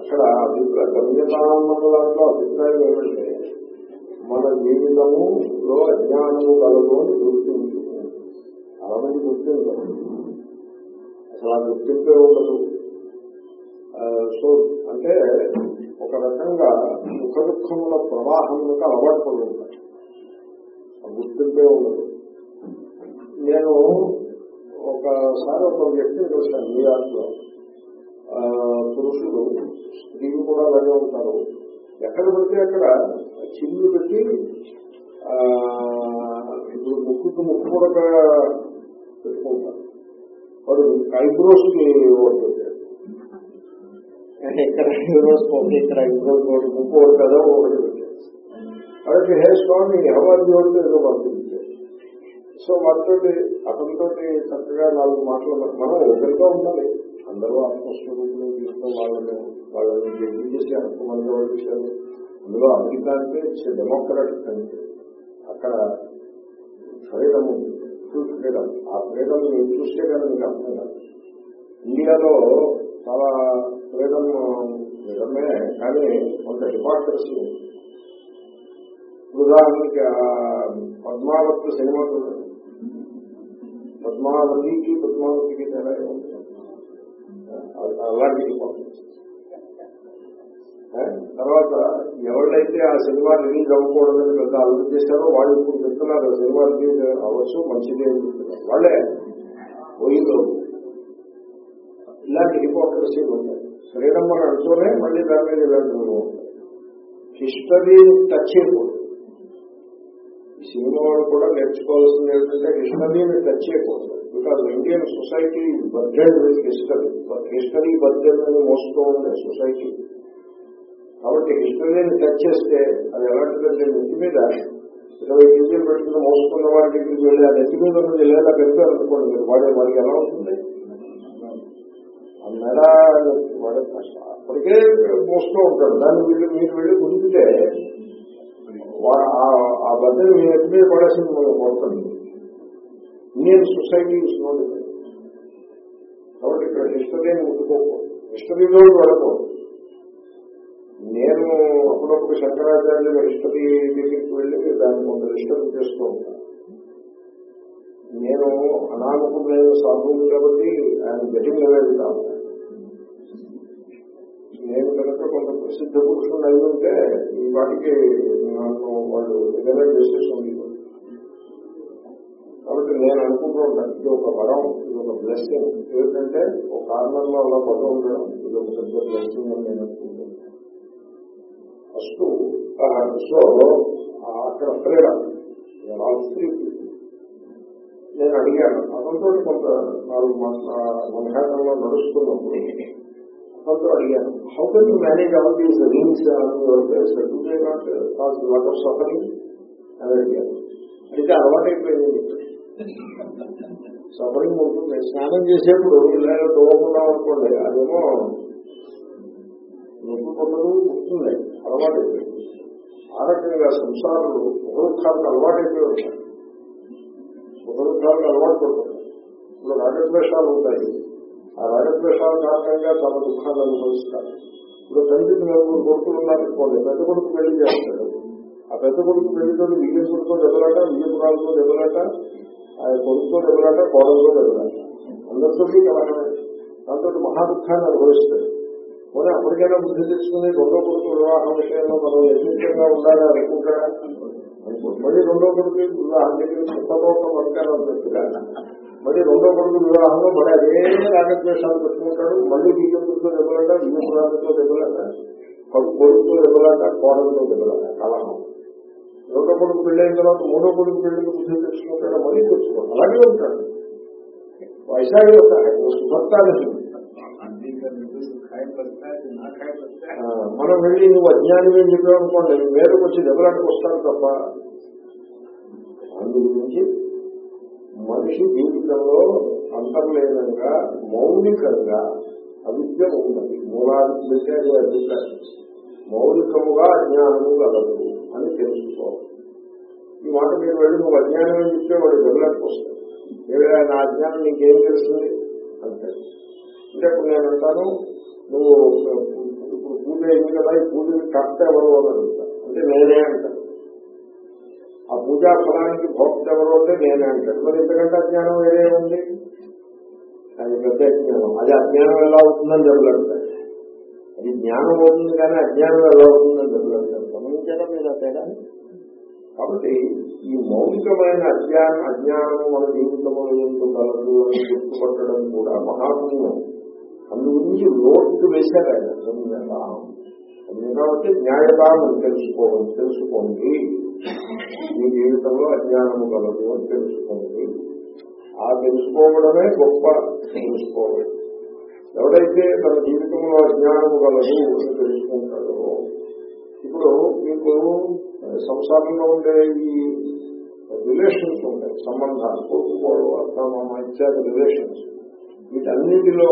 అక్కడ అభిప్రాయ గమ్యతామలో అభిప్రాయం ఏమంటే మన జీవితములో అజ్ఞానము కలదు అని గుర్తించు చాలా మంది అసలు ఆ గుర్తింపే ఉండదు. సో అంటే ఒక రకంగా సుఖ దుఃఖముల ప్రవాహములకు అలవాటు పడి ఉంటాయి ఆ గుర్తింపే ఉండదు. నేను ఒకసారి ఒక వ్యక్తిని చూశాను న్యూయార్క్లో ఆ, పురుషుడు స్త్రీలు కూడా అలాగే ఉంటారు. ఎక్కడ పడితే అక్కడ చిల్లు పెట్టి ఆ, ఇప్పుడు ముక్కుకు ముక్కు కూడా పెట్టుకుంటారు. వాడు ఐబ్రోస్కి ఓటు ఇక్కడ ఐబ్రోస్ పోతే ఇక్కడ ఐబ్రోస్ ఓటు ముక్కు ఓటు కదా ఒకటి పెట్టాడు కాబట్టి హే స్వామి ఎవరి ఓటు ఏదో పంపించాడు సో వాటితోటి అతనితో చక్కగా నాలుగు మాటలు మనం ఒకరితో ఉండాలి? అందరూ ఆత్మస్వరూపులు తీసుకున్న వాళ్ళని వాళ్ళని జడ్జి చేసి అనుకోమని వాళ్ళు అందులో అమెరికా అంటే డెమోక్రాటిక్ కంట్రీ అక్కడ ఫ్రీడమ్ ఫుల్ ఫ్రీడమ్ ఆ ఫ్రీడమ్ నేను చూస్తే కానీ మీకు అర్థం కాదు. ఇండియాలో చాలా ఫ్రీడమ్ నిజమే కానీ కొంత డిపార్ట్మెంట్స్ ఉదాహరణకి పద్మావతి సినిమా చూడండి పద్మావతికి పద్మావతికి తేడా అలాంటిది తర్వాత ఎవరైతే ఆ సినిమా రిలీజ్ అవ్వకూడదని పెద్ద అభివృద్ధి చేశారో వాళ్ళు ఇప్పుడు చెప్తున్నారు ఆ సినిమా రిలీజ్ అవ్వచ్చు మంచిదే అని చెప్తున్నారు. వాళ్ళే పోయిందో ఇలాంటి హిపోక్రసీలు ఉంటాయి ఫ్రీడమ్ అని అంటూనే మళ్ళీ దాని మీద ఇలాంటివి ఉంటాయి హిస్టరీని టచ్ చేయకూడదు ఈ వాళ్ళు కూడా నేర్చుకోవాల్సింది ఏంటంటే హిస్టరీని టచ్ చేయకూడదు because Indian society budget with history history budget అని మోస్తూ ఉండే సొసైటీ కాబట్టి హిస్టరీని టచ్ చేస్తే అది ఎలాంటిదంటే నెత్తి మీద ఇరవై కేజీలు పెట్టుకుని మోసుకున్న వాడి దగ్గరికి వెళ్ళి ఆ నెత్తి మీద ఉన్నది లేదా పెడతారు అనుకోండి మీరు వాడే వాడికి ఎలా ఉంటుంది ఆ మెడ వాడే కష్టం అప్పటికే మోస్తూ ఉంటాడు. దాన్ని వీళ్ళు మీరు వెళ్ళి కుదిరితే ఆ- ఆ బద్దలు మీ నెత్తి మీద పడేసింది మనం ఇండియన్ సొసైటీ ఇస్తుంది కాబట్టి ఇక్కడ హిస్టరీని ముట్టుకోకూడదు హిస్టరీలో వెళ్ళకూడదు నేను అప్పుడప్పుడు శంకరాచార్యులు హిస్టరీ దగ్గరికి వెళ్ళి దాన్ని కొంత హిస్టరీ చేస్తూ ఉంటాను నేను అనామకులైన సాధువులు కాబట్టి ఆయన గెటింగ్ అవేది కాదు నేను కనుక కొంత ప్రసిద్ధ పురుషుడు అయి ఉంటే ఈ వాటికి నన్ను వాళ్ళు రిజర్వ్ చేసేసి ఉండేవారు కాబట్టి నేను అనుకుంటూ ఉంటాను ఇది ఒక వరం ఇది ఒక బ్లెస్సింగ్ ఏమిటంటే ఒక కారణంలో అలా పడుతూ ఉండడం ఇది ఒక పెద్ద బ్లెస్సింగ్ అని నేను అనుకుంటున్నాను. ఫస్ట్ సో అక్కడ ఫ్రీడమ్ నేను అడిగాను అతనితో కొంత నాలుగు మధ్యాహ్నంలో నడుస్తున్నప్పుడు అతనితో అడిగాను how can you manage all these reels not cause lot of suffering అని అడిగాను అయితే అలవాటైపోయింది సఫరింగ్ ఉంటుంది స్నానం చేసేప్పుడు ఇలాగ తోకుండా అనుకోండి అదేమో నొప్పి పొట్టదు ఉంటుంది అలవాటు అయిపోయింది. ఆ రకంగా సంసారాలు ఉపవృత్తాలకు అలవాటు అయిపోయి ఉంటాయి. సుఖదుఖాలకు అలవాటు పడుతుంది ఇప్పుడు రాగద్వేషాలు ఉంటాయి. ఆ రాజద్వేషాల కారణంగా చాలా దుఃఖాలు అనుభవిస్తారు. ఇప్పుడు తండ్రికి నలుగురు కొడుకులు ఉన్నారనుకోండి పెద్ద కొడుకు పెళ్ళి చేస్తాడు. ఆ పెద్ద కొడుకు పెళ్ళితో వియ్యపుడితో దెబ్బలాట విజయపురాలతో దెబ్బలాట ఆ కొడుకుతో దెబ్బలాట కోడలతో దెబ్బలాట. అందరితో కలహమే దాంతో మహా దుఃఖాన్ని అనుభవిస్తాడు పోనీ అప్పటికైనా బుద్ధి తెచ్చుకుని రెండో కొడుకు వివాహం విషయంలో మనం యథేచ్ఛంగా ఉండాలి అనుకుంటాడా మళ్ళీ రెండో కొడుకు వివాహం దగ్గర సుఖలోకం అనుకున్నట్టుగా మళ్ళీ రెండో కొడుకు వివాహంలో మరి అదే రాగద్వేషాలు పెట్టుకుంటాడు. మళ్ళీ బియ్యంతో దెబ్బలాట బియ్యపురాలతో దెబ్బలాట కొడుకు- కొడుకుతో దెబ్బలాట కోడలతో దెబ్బలాట కలహం రెండో కొడుకు పెళ్ళైన తర్వాత మూడో కొడుకు పెళ్ళికి బుద్ధి తెచ్చుకుంటాడు మళ్ళీ తెచ్చుకోండి. అలాగే ఉంటాడు. వైశాఖి ఒక సుభర్త ఆ, మనం వెళ్ళి నువ్వు అజ్ఞానం ఏం చెప్పావు అనుకోండి మేరకు వచ్చి దెబ్బలాంటికి వస్తారు తప్ప అందు గురించి మనిషి జీవితంలో అంతర్లీనంగా మౌలికంగా అవిద్య ఉన్నది. మూలానికి పెట్టేది అభిప్రాయం. మౌలికముగా అజ్ఞానము గలదు అని తెలుసుకోవాలి. ఈ మాట మీరు వెళ్ళి నువ్వు అజ్ఞానం అని చెప్తే వాడు దెబ్బలాంటికి వస్తాడు. నా అజ్ఞానం నీకేం తెలుస్తుంది? అంతే. అంటే ఇప్పుడు నేను అంటాను నువ్వు ఇప్పుడు పూజ అయింది కదా ఈ పూజ కర్త ఎవరు అని అడుగుతా అంటే నేనే అంటాను. ఆ పూజా ఫలానికి భోక్త ఎవరు అంటే నేనే అంటాడు. మరి ఇంతకంటే అజ్ఞానం వేరే ఉంది? అది పెద్ద అజ్ఞానం. అది అజ్ఞానం ఎలా అవుతుందని జరుగుతుంది. అది జ్ఞానం అవుతుంది కానీ అజ్ఞానం ఎలా అవుతుందని జరుగుతుంది. గమనించారా మీరు ఆ తేడా? కాబట్టి ఈ మౌలికమైన అజ్ఞానం అజ్ఞానము మన జీవితంలో ఎందుకు కలదు అని గుర్తుపట్టడం కూడా మహాపుణ్యం. అందు గురించి లోటు వేశారు ఆయన. సంజ్ఞానం కాబట్టి న్యాయతాను తెలుసుకోవాలి తెలుసుకోండి. మీ జీవితంలో అజ్ఞానము కలదు అని తెలుసుకోండి. ఆ తెలుసుకోవడమే గొప్ప తెలుసుకోవాలి ఎవడైతే తన జీవితంలో అజ్ఞానము కలదు అని తెలుసుకుంటాడో ఇప్పుడు మీకు సంసారంలో ఉండే ఈ రిలేషన్స్ ఉంటాయి సంబంధాలు కొడుకుకోవడం అర్థమామ ఇత్యాది రిలేషన్స్ వీటన్నిటిలో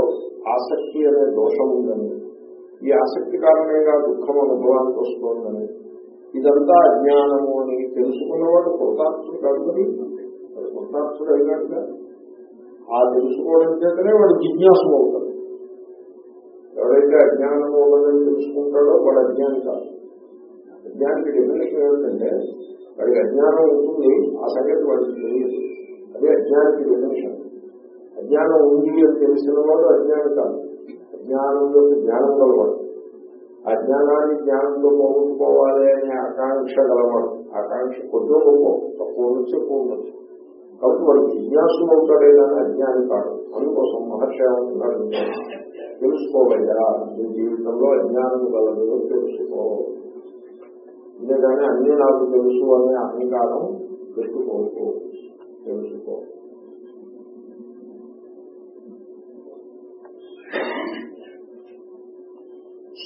ఆసక్తి అనే దోషం ఉందని ఈ ఆసక్తి కారణంగా దుఃఖం అనుభవానికి వస్తోందని ఇదంతా అజ్ఞానము అని తెలుసుకున్నవాడు కృతార్థుడు కాదు మరి కృతార్థుడు అయినట్టుగా ఆ తెలుసుకోవడం చేతనే వాడు జిజ్ఞాసం అవుతాడు. ఎవరైతే అజ్ఞానము ఉన్నదని తెలుసుకుంటాడో వాడు అజ్ఞాని కాదు. అజ్ఞానికి డెఫినేషన్ ఏమిటంటే వాడికి అజ్ఞానం ఉంటుంది ఆ సంగతి వాడికి తెలియదు. అదే అజ్ఞానికి డెఫినేషన్ అజ్ఞానం ఉంది అని తెలిసిన వాడు అజ్ఞాని కాదు. అజ్ఞానం యొక్క జ్ఞానం గలవాడు. అజ్ఞానాన్ని జ్ఞానంతో పోగొట్టుకోవాలి అనే ఆకాంక్ష గలవాడు. ఆకాంక్ష కొద్దిగా గొప్ప తక్కువ నుంచి ఎక్కువ ఉండొచ్చు. కాబట్టి వాడు జిజ్ఞాసు అవుతాడే కానీ అజ్ఞానం కాదు అందుకోసం మహర్షి ఏమంటున్నాడు తెలుసుకోవయ్యా నీ జీవితంలో అజ్ఞానం గలదు తెలుసుకో అంతేగాని అన్ని నాకు తెలుసు అనే అహంకారం పెట్టుకోవచ్చు తెలుసుకో.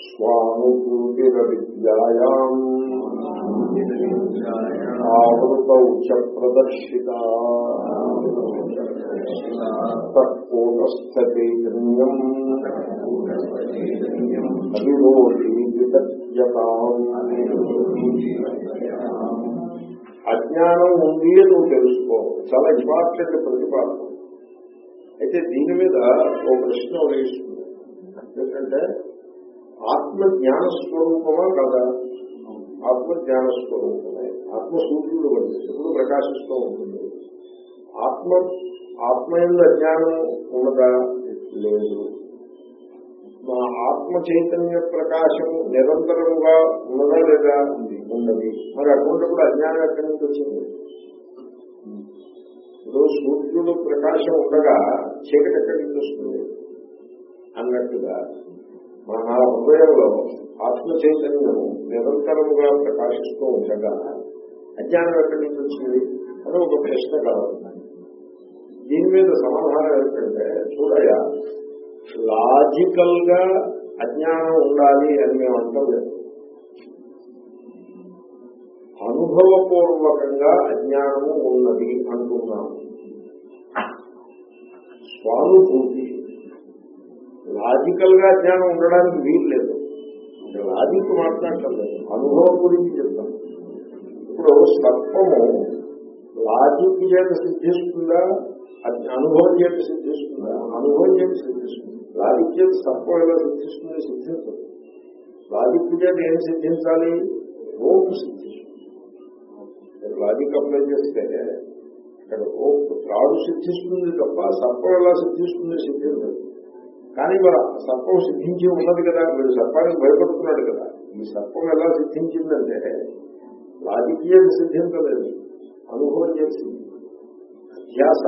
స్వానుభూతిర ఉచ ప్రదర్శిత తత్కూటస్థైతన్యం అవిరోధి అజ్ఞానం ఉంది అని నువ్వు తెలుసుకో. చాలా ఇంపార్టెంట్ ప్రతిపాదన. అయితే దీని మీద ఓ ప్రశ్న వేస్తుంది ఎందుకంటే ఆత్మ జ్ఞాన స్వరూపమా కదా? ఆత్మ జ్ఞాన స్వరూపమే ఆత్మ సూర్యుడు వంటి ఎప్పుడు ప్రకాశిస్తూ ఉంటుంది. ఆత్మ ఆత్మ ఎందు అజ్ఞానం ఉన్నదా? లేదు. మా ఆత్మ చైతన్య ప్రకాశం నిరంతరముగా ఉన్నదా లేదా ఉంది? ఉన్నది. మరి అటువంటిప్పుడు అజ్ఞానం ఎక్కడి నుంచి వచ్చింది? ఇప్పుడు సూర్యుడు ప్రకాశం ఉండగా చీకటి ఎక్కడి నుంచి వస్తుంది? అన్నట్టుగా మన హృదయంలో ఆత్మ చైతన్యం నిరంతరముగా ప్రకాశిస్తూ ఉండగా అజ్ఞానం ఎక్కడి నుంచి వచ్చింది? అని ఒక ప్రశ్న కావాలి దీని మీద సమాధానం ఏంటంటే చూడయ లాజికల్గా అజ్ఞానం ఉండాలి అని మేము అంటాం లేదు. అనుభవపూర్వకంగా అజ్ఞానము ఉన్నది అంటున్నాము స్వానుభూతి లాజికల్గా జ్ఞానం ఉండడానికి వీలు లేదు. లాజిక్ మాట్లాడటం లేదు. అనుభవం గురించి చెప్తాం. ఇప్పుడు సర్పము లాజిక్ చేత సిద్ధిస్తుందా? అది అనుభవం చేత సిద్ధిస్తుందా? అనుభవం చేత సిద్ధిస్తుంది. లాజిక్ చేత సర్పం ఎలా సిద్ధిస్తుంది సిద్ధించదు. లాజిక్ చేత ఏం సిద్ధించాలి? రోపు సిద్ధిస్తుంది. లాజిక్ అప్లై చేస్తే ఇక్కడ రోపు త్రాడు సిద్ధిస్తుంది తప్ప సర్పం ఎలా సిద్ధిస్తుంది సిద్ధించదు. కానీ మరి సర్పం సిద్ధించి ఉన్నది కదా వీడు సర్పానికి భయపడుతున్నాడు కదా. ఈ సర్పం ఎలా సిద్ధించిందంటే రాజకీయం సిద్ధించలేదు అనుభవం చేసింది. అధ్యాస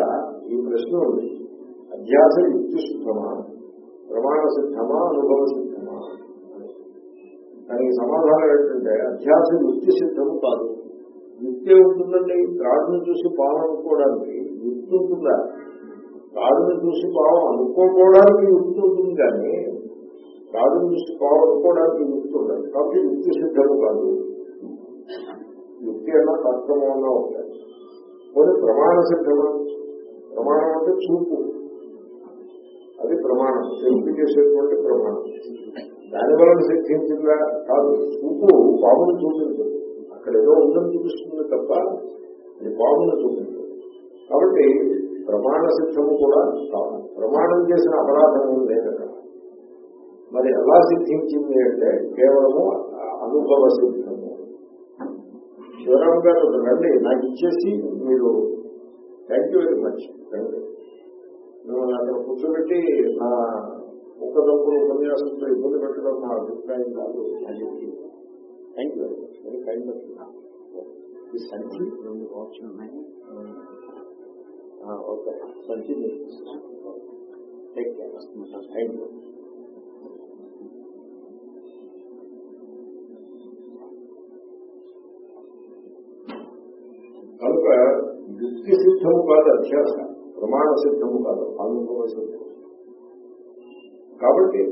ఈ ప్రశ్న ఉంది. అధ్యాస యుక్తిశుద్ధమా ప్రమాణ సిద్ధమా? అనుభవ సిద్ధమా? దానికి సమాధానం ఏంటంటే అధ్యాస యుక్తి సిద్ధము కాదు. యుక్తి ఉంటుందండి త్రాడును చూసి పాలనుకోవడానికి యుక్తి ఉంటుందా? త్రాడును చూసి పావం అనుకోపోవడానికి యుక్తి ఉంటుంది కానీ రాజును చూసి కోరుకోవడానికి యుక్తి ఉండాలి కాబట్టి యుక్తి సిద్ధము కాదు. యుక్తి అన్నా తర్కము అన్నా ఉంటాయి. కొన్ని ప్రమాణ సిద్ధము ప్రమాణం అంటే చూపు. అది ప్రమాణం. యుక్తి చేసేటువంటి ప్రమాణం. దాని వలన సిద్ధించిందా? కాదు. చూపు పామును చూపించదు. అక్కడ ఏదో ఉందని చూపిస్తుంది తప్ప అది పామును చూపించదు. కాబట్టి ప్రమాణ సిద్ధము కూడా కాదు. ప్రమాణం చేసిన అపరాధము లేదట మరి ఎలా సిద్ధించింది అంటే కేవలము అనుభవ సిద్ధము. శివరామ్ గారు రండి నాకు ఇచ్చేసి మీరు థ్యాంక్ యూ వెరీ మచ్. రండి. మిమ్మల్ని అక్కడ కూర్చోబెట్టి నా ముఖదప్పులు ఉపన్యాసంతో ఇబ్బంది పెట్టడం నా అభిప్రాయం కాదు అని చెప్పి thank you very much. Very kind ఈ సంచి రెండు బాక్స్ ఉన్నాయి ఓకే సంచి టేక్ కేర్ థ్యాంక్ యూ కనుక యుక్తి సిద్ధము కాదు అధ్యాస ప్రమాణ సిద్ధము కాదు అనుభవ సిద్ధం కాబట్టి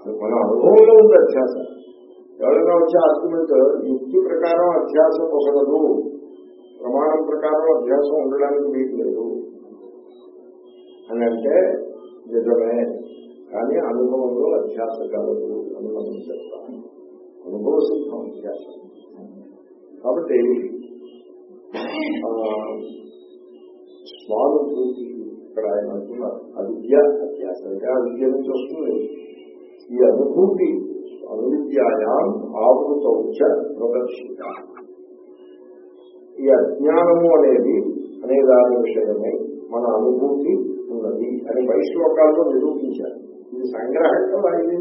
అది మన అనుభవంలో ఉంది అధ్యాస ఎవరైనా వచ్చే ఆర్గ్యుమెంట్ యుక్తి ప్రకారం అధ్యాసం ఒకగదు ప్రమాణం ప్రకారం అధ్యాసం ఉండడానికి మీకు లేదు అని అంటే నిజమే. కానీ అనుభవంలో అధ్యాస కలదు అని మనం చెప్తాం అనుభవ సిద్ధం అధ్యాసం కాబట్టి స్వానుభూతి ఇక్కడ ఆయన అంటున్నారు అవిద్య అధ్యాస అంటే అవిద్య నుంచి వస్తుంది. ఈ అనుభూతి అనువిద్యాయాం ఆవృతౌచ ప్రదర్శిత. ఈ అజ్ఞానము అనేది అనే దాని విషయమై మన అనుభూతి అని పై శ్లోకాలతో నిరూపించారు. ఇది సంగ్రహం కదా ఇది.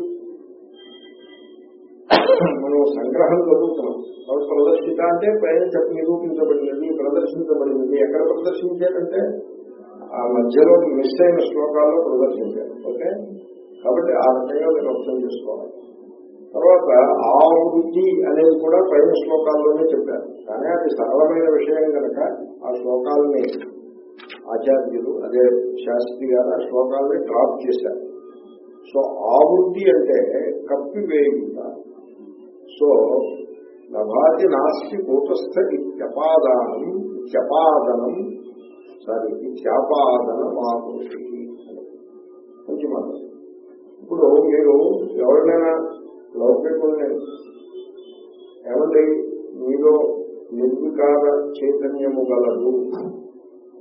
మనం సంగ్రహం చదువుతున్నాం. కాబట్టి ప్రదర్శిత అంటే పైన చెప్ప నిరూపించబడినది ప్రదర్శించబడినది ఎక్కడ ప్రదర్శించారంటే ఆ మధ్యలో మిస్ అయిన శ్లోకాల్లో ప్రదర్శించారు. ఓకే? కాబట్టి ఆ రకంగా మీరు అర్థం చేసుకోవాలి. తర్వాత ఆవృత్తి అనేది కూడా పైన శ్లోకాల్లోనే చెప్పారు. కానీ అది సరళమైన విషయం కనుక ఆ శ్లోకాలని ఆచార్యులు అదే శాస్త్రి గారు ఆ శ్లోకాలని డ్రాప్ చేశారు. సో ఆవృత్తి అంటే కప్పివేయుట సో నభాతి నాస్తి కూటస్థ ఇత్యపాదానం ఇత్యపాదనం సారీ ఇత్యాపాదనం ఆకృతి. మంచి మాట ఇప్పుడు మీరు ఎవరినైనా లౌకికుల్ని ఏమండి? మీలో నిర్వికార చైతన్యము గలదు.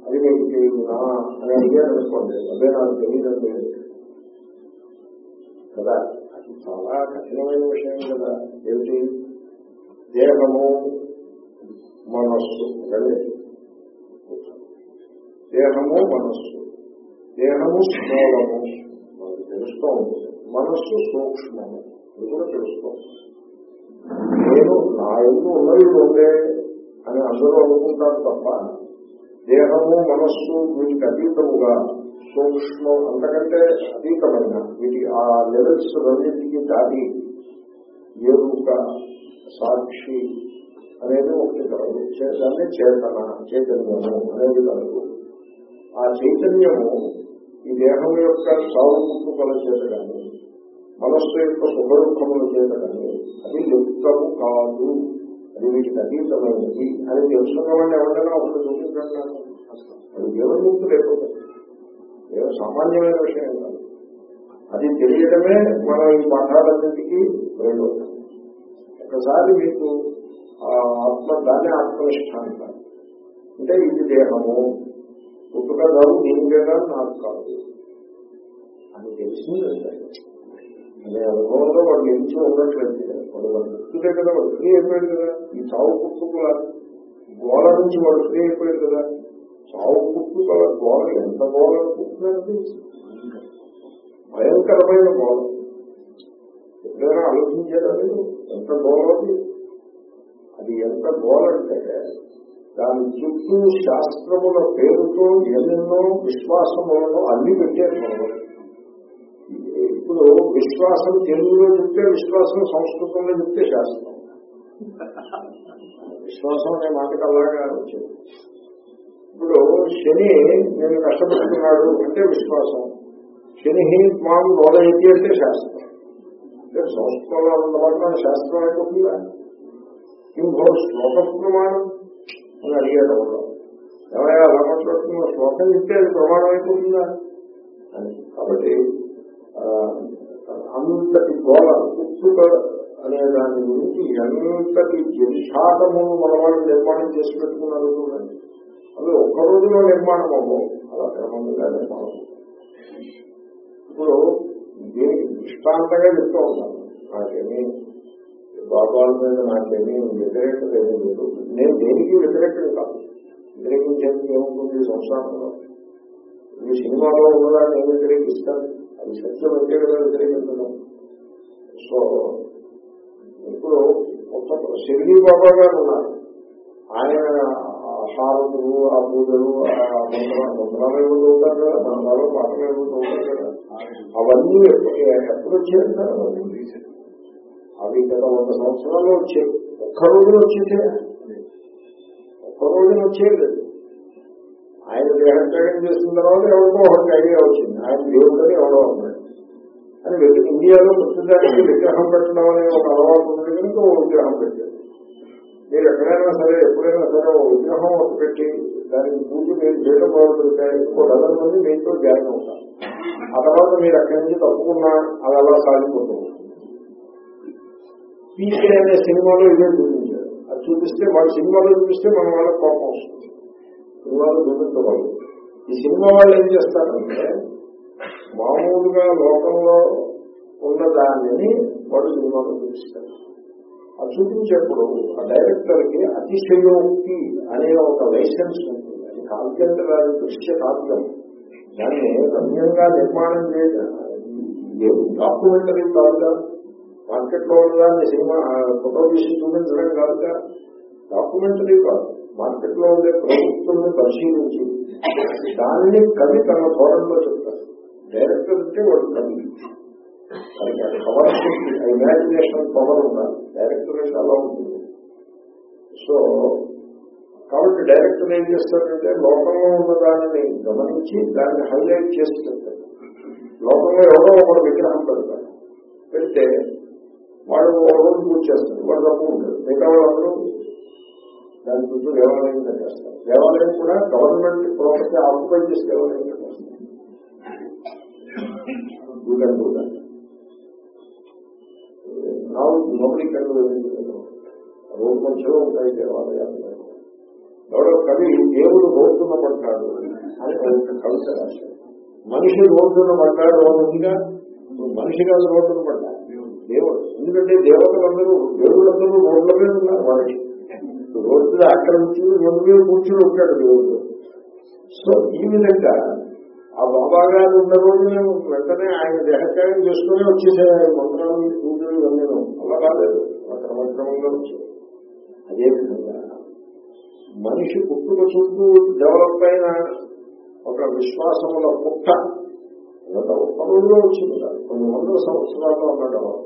అది నేను తెలియదునా అని అడిగారు అనుకోండి అదే నాకు తెలియదండి కదా అది చాలా కఠినమైన విషయం కదా ఏమిటి దేహము మనస్సు రండి దేహము మనస్సు దేహము స్థూలము మనకు తెలుస్తూ ఉంటుంది మనస్సు సూక్ష్మము. అది కూడా తెలుస్తూ నేను నా ఎందు ఉన్నది ఉండే అని అందరూ అనుకుంటాను తప్ప దేహము మనస్సు వీటికి అతీతముగా సూక్ష్మం అంతకంటే అతీతమైన వీటి ఆ లెవెల్స్ రెండింటికి దాటి ఏరుక సాక్షి అనేది ఒకటి కలదు. దాన్ని చేతన చైతన్యము అనేది కలదు. ఆ చైతన్యము ఈ దేహం యొక్క సాగు పుట్టుకల చేత కానీ మనస్సు యొక్క సుఖ దుఃఖముల చేత కానీ అది యుక్తము కాదు. అది వీటికి అతీతమైనది అని తెలుసుకున్నవాడిని ఎవరైనా ఒకటి చూపించండి అది అది గుర్తు లేకపోతే. ఏదో సామాన్యమైన విషయం కాదు. అది తెలియడమే మనం ఈ పాఠాలన్నింటికి వెళ్ళదు ఒకసారి మీకు ఆత్మ దాన్ని ఆత్మనిష్ట అంటే ఇది దేహము. పుట్టుక కాదు దీనికేగా నాకు కాదు. అని తెలిసిందంటే అనే అనుభవంలో వాళ్ళు ఎంచి ఉన్నట్లయితే వాళ్ళు వాడు ముక్తుడే కదా వాళ్ళు ఫ్రీ అయిపోయాడు కదా. ఈ చావు పుట్టుకుల గోళ నుంచి వాళ్ళు ఫ్రీ అయిపోయాడు కదా. చావు పుట్టుకల గోళ ఎంత గోళ పుట్టినది భయంకరమైన గోళ ఎప్పుడైనా ఆలోచించారా మీరు? ఎంత గోళది అది ఎంత గోళ దాని చుట్టూ శాస్త్రముల పేరుతో ఎన్నెన్నో విశ్వాసములను అన్ని పెట్టారు మనం ఇప్పుడు విశ్వాసం తెలుగులో చెప్తే విశ్వాసం సంస్కృతంలో చెప్తే శాస్త్రం విశ్వాసం అనే మాటకు అలాగా వచ్చింది ఇప్పుడు శని నేను కష్టపడుతున్నాడు అంటే విశ్వాసం. శని మాము లోదైతే అంటే శాస్త్రం అంటే సంస్కృతంలో ఉన్నమాట శాస్త్రం అయిపోతుందా? ఇంకో శ్లోక ప్రమాణం. అని అడిగాడు ఎవరైనా అలా మాట్లాడుతున్న శ్లోకం చెప్తే అది ప్రమాణం అయిపోతుందా? కాబట్టి అంతటి గోళ ఉత్సుక అనే దాని గురించి ఎంతటి జంషాటమును మన వాళ్ళు నిర్మాణం చేసి పెట్టుకున్నారు చూడండి. అవి ఒక్క రోజులో నిర్మాణం అవ్వవు. అలా క్రమంగా నిర్మాణం ఇప్పుడు దీనికి దృష్టాంతంగా చెప్తూ ఉంటాను నాకేమీ బాబాల మీద నాకేమీ వ్యతిరేకత ఏమీ లేదు. నేను దేనికి వ్యతిరేకం కాదు. వ్యతిరేకించేందుకు ఏముంటుంది సంసారంలో? ఈ సినిమాలో ఉన్నదాన్ని వ్యతిరేకిస్తాను ఈ సత్యం అంటే కదా వ్యతిరేకించడం సో ఇప్పుడు కొత్త షిరిడి బాబా గారు ఉన్నారు ఆయన ఆ హారతులు ఆ పూజలు ఆ ఉంటారు కదా మంత్రాలు పాటలు ఏమో కదా అవన్నీ ఎప్పుడు ఎప్పుడు వచ్చాయి సార్ అవి గత వంద సంవత్సరాలు వచ్చాయి. ఒక్క రోజున వచ్చేసే ఒక్క రోజున వచ్చేది దేహత్యాగం చేసిన తర్వాత ఎవరికో ఒకరికి ఐడియా వచ్చింది. ఆయన దేవుడని ఎవడో ఉన్నాడు అని ఇండియాలో ప్రస్తుతానికి విగ్రహం పెట్టడం అనే ఒక అలవాటు ఉంది కనుక ఓ విగ్రహం పెట్టారు. మీరు ఎక్కడైనా సరే ఎప్పుడైనా సరే ఓ విగ్రహం ఒకటి పెట్టి దానికి పూజ మీరు చేయడం మొదలు పెడితే ఇంకో డజన్ మంది మీతో జాయిన్ అవుతారు. ఆ తర్వాత మీరు అక్కడి నుంచి తప్పుకున్నా అది అలా సాగిపోతుంది పీకే అనే సినిమాలో ఇదే చూపించారు. అది చూపిస్తే వాళ్ళ సినిమాలో చూపిస్తే మన వాళ్ళకి కోపం వస్తుంది. సినిమాలో చూపించవాలి ఈ సినిమా వాళ్ళు ఏం చేస్తారంటే మామూలుగా లోకంలో ఉన్న దానిని వాడు సినిమాలో చూపిస్తారు. అది చూపించేప్పుడు ఆ డైరెక్టర్కి అతిశయోక్తి అనే ఒక లైసెన్స్ ఉంటుంది. అది కావ్యంతరాలు దృశ్య కావ్యం దాన్ని రమ్యంగా నిర్మాణం చేయడం డాక్యుమెంటరీ కాదుగా? మార్కెట్లో ఉన్నదాన్ని సినిమా ఫోటో తీసి చూపించడం కాదుగా? డాక్యుమెంటరీ కాదు. మార్కెట్లో ఉండే ప్రభుత్వం పరిశీలించి దాన్ని కవి తన ధోరణిలో చెప్తారు డైరెక్టర్ అంటే వాడు కవి. పవర్ ఇమాజినేషన్ పవర్ ఉండాలి. డైరెక్టర్ అంటే అలా ఉంటుంది. సో కాబట్టి డైరెక్టర్ ఏం చేస్తారంటే లోకంలో ఉన్న దానిని గమనించి దాన్ని హైలైట్ చేసి చెప్తారు లోకంలో ఎవరో ఒకరు విగ్రహం పెడతారు పెడితే వాడు ఒక రోజు పూజ చేస్తారు వాడు తప్పు ఉంటుంది మిగతా వాళ్ళందరూ దాని చుట్టూ దేవాలయం కట్టేస్తారు దేవాలయం కూడా గవర్నమెంట్ ప్రాపర్టీ ఆక్యుపై చేసి దేవాలయం కట్టేస్తారు దూరం దూరం నోబడి కళ్ళు రోడ్డు మధ్యలో ఉంటాయి దేవాలయాలు. ఎవడో కవి దేవుడు రోడ్డున పడ్డాడు. అని ఒక కవిత రాశాడు మనిషి రోడ్డున పడ్డాడు అన్నదిగా మనిషి కాదు రోడ్డున పడ్డా. దేవుడు. ఎందుకంటే దేవతలందరూ దేవుళ్ళందరూ రోడ్ల మీద ఉన్నారు వాళ్ళకి. రోడ్డు అక్కడ రోడ్డు మీద కూర్చుని ఉంటాడు దేవుడు సో ఈ విధంగా ఆ బాబా గారు ఉన్న రోజు మేము వెంటనే ఆయన దేహత్యాగం చేసుకుని వచ్చేసే మంత్రాలు పూజలు ఇవన్నీ అలా కాలేదు. అలా క్రమక్రమంగా వచ్చాయి అదేవిధంగా మనిషి పుట్టుక చుట్టూ డెవలప్ అయిన ఒక విశ్వాసముల పుట్ట అదంతా ఒక్క రోజులో వచ్చింది. కొన్ని వందల సంవత్సరాల్లో ఉన్న డెవలప్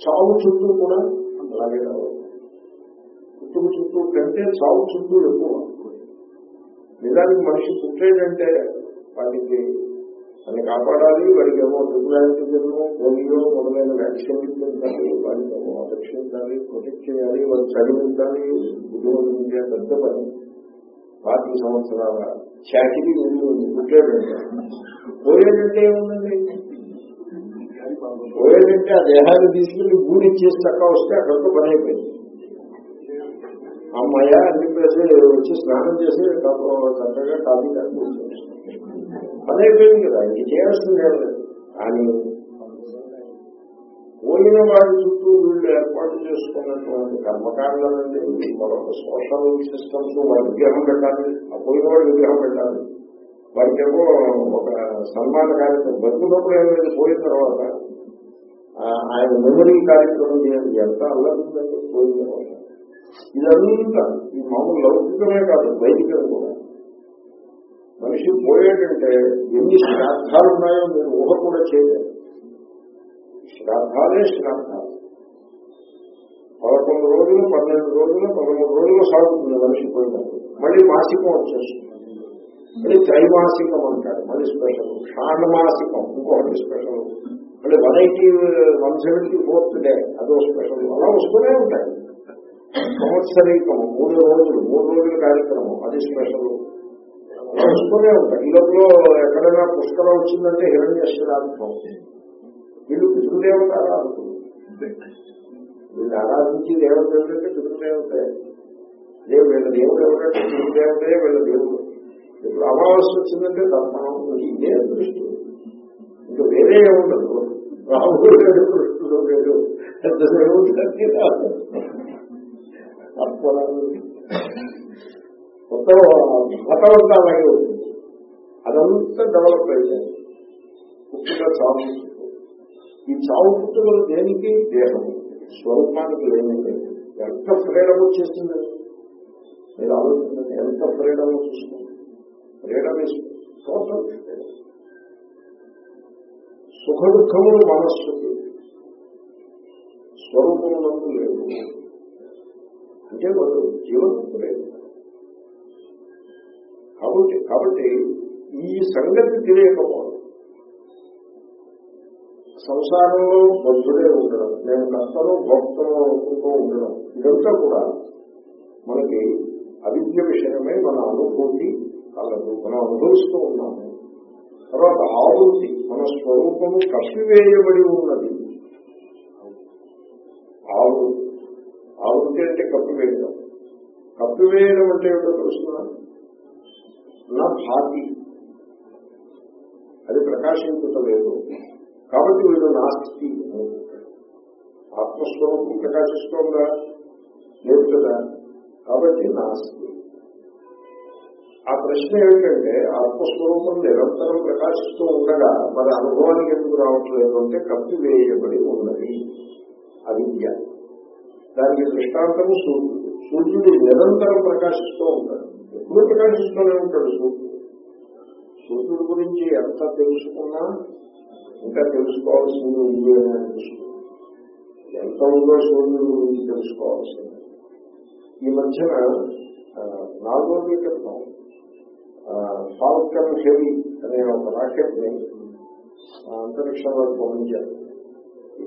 చావు చుట్టూ కూడా అలాగే డెవలప్ పుట్టుక చుట్టూ కంటే చావు చుట్టూ ఎక్కువ నిజానికి మనిషి పుట్టేటంటే వాటికి అని కాపాడాలి వాడికి ఏమో ట్రిపులాంటిజము పోలియో మొదలైన వ్యాక్సిన్ ఇప్పించాలి వాడికి ఏమో రక్షించాలి ప్రొటెక్ట్ చేయాలి వాడిని చదివించాలి బుద్ధిమంతులే పెద్ద పని. పాతి సంవత్సరాల చాకిరి ముందు పుట్టేటంటే పోయేటంటే ఏముందండి? పోయేటంటే ఆ దేహాన్ని తీసుకుని గూడి చేసి తక్కువ వస్తే అక్కడితో పని అయిపోయింది. అమ్మాయ అని చెప్పేసి వచ్చి స్నానం చేసి చక్కగా కాఫీ కానీ కూర్చోవచ్చు పని అయిపోయింది కదా ఇది చేయాల్సింది ఏం లేదు. కానీ పోయిన వాడి చుట్టూ వీళ్ళు ఏర్పాటు చేసుకున్నటువంటి కర్మకాండాలండి మరొక సోషల్ సిస్టమ్స్ వాడి విగ్రహం పెట్టాలి. ఆ పోయిన వాడు విగ్రహం పెట్టాలి. వాడికేమో ఒక సన్మాన కార్యక్రమం బతుకున్నప్పుడు ఏం లేదు పోయిన తర్వాత ఆయన మెమరీ కార్యక్రమం చేయాలి. ఎంత అల్లరిందండి పోయిన తర్వాత. ఇదంతా ఈ మామూలు లౌకికమే కాదు వైదికం కూడా. మనిషి పోయేటంటే ఎన్ని శ్రాద్ధాలు ఉన్నాయో మీరు ఊహ కూడా చేయలేదు శ్రాద్ధాలే శ్రాద్ధాలు. పదకొండు రోజులు పన్నెండు రోజులు పదమూడు రోజులు సాగుతుంది మనిషి పోయినప్పుడు. మళ్ళీ మాసికం వచ్చేస్తుంది. మళ్ళీ త్రైమాసికం అంటారు మళ్ళీ స్పెషల్. షాణమాసికం ఇంకొకటి స్పెషల్. మళ్ళీ one eighty one seventy fourth day అదో స్పెషల్. అలా వస్తూనే ఉంటాయి. సంవత్సరీకము మూడు రోజులు మూడు రోజుల కార్యక్రమం అది స్పెషల్. అలా ఉంటాయి. ఈ లోపల ఎక్కడైనా పుష్కరం వచ్చిందంటే హిరణ్యశ్వరార్థం వీళ్ళు పితృదేవత ఆరాధకులు వీళ్ళు ఆరాధించి దేవత ఏమిటంటే పితృదేవతే అదే వీళ్ళ దేవుడు ఎవరంటే పితృదేవతే వీళ్ళ దేవుడు. ఇప్పుడు అమావాస్య వచ్చిందంటే తర్పణం ఇదే దృష్టి. ఇంకా వేరే ఉండదు రాముడు లేడు కృష్ణుడు లేడు. పెద్ద దేవుడు తర్పణాలు మొత్తం మతం అలాగే ఉంటుంది అదంతా డెవలప్ అయ్యాయి పుట్టుక చావు ఈ చావు పుట్టుకలు దేనికి దేహం స్వరూపానికి లేని ఎంత ఫ్రీడమ్ వచ్చేసింది మీరు ఆలోచించండి ఎంత ఫ్రీడమ్ చూసుకోండి ఫ్రీడమ్ ఇస్ టోటల్ ఫ్రీడమ్ సుఖ దుఃఖములు మనస్సుకి స్వరూపములకు లేదు అంటే వాడు జీవనము కాబట్టి కాబట్టి ఈ సంగతి తెలియకపోవడం సంసారంలో బద్ధుడే ఉండడం నేను కష్టలో భక్తను అనుకుంటూ ఉండడం ఇదంతా కూడా మనకి అవిద్య విషయమే మన అనుభూతి కలదు మనం అనుభవిస్తూ ఉన్నాము. తర్వాత ఆవృత్తి మన స్వరూపము కసివేయబడి ఉన్నది. ఆవృత్తి. ఆవృత్తి అంటే కప్పివేయడం కప్పివేయడం అంటే ఏమిటో తెలుస్తున్నా నా భాతి. అది ప్రకాశించలేదు కాబట్టి వీడు నాస్తి అనుకుంటాడు ఆత్మస్వరూపం ప్రకాశిస్తోందా? లేదు కదా. కాబట్టి నాస్తి. ఆ ప్రశ్న ఏమిటంటే ఆత్మస్వరూపం నిరంతరం ప్రకాశిస్తూ ఉండగా మరి అనుభవానికి ఎందుకు రావట్లేదు అంటే కప్పివేయబడి ఉన్నది. అవిద్య దానికి దృష్టాంతము సూర్యుడు. సూర్యుడు నిరంతరం ప్రకాశిస్తూ ఉంటాడు. ఎప్పుడు ప్రకాశిస్తూనే ఉంటాడు సూర్యుడు? సూర్యుడు గురించి ఎంత తెలుసుకున్నా ఇంకా తెలుసుకోవాల్సింది ఉంది అని అనిపిస్తుంది. ఎంత ఉందో సూర్యుడు గురించి తెలుసుకోవాల్సింది. ఈ మధ్యన నాలుగో నాలుగు క్రితం ఫాల్కన్ హెవీ అనే ఒక రాకెట్ని అంతరిక్షంలో పంపించారు.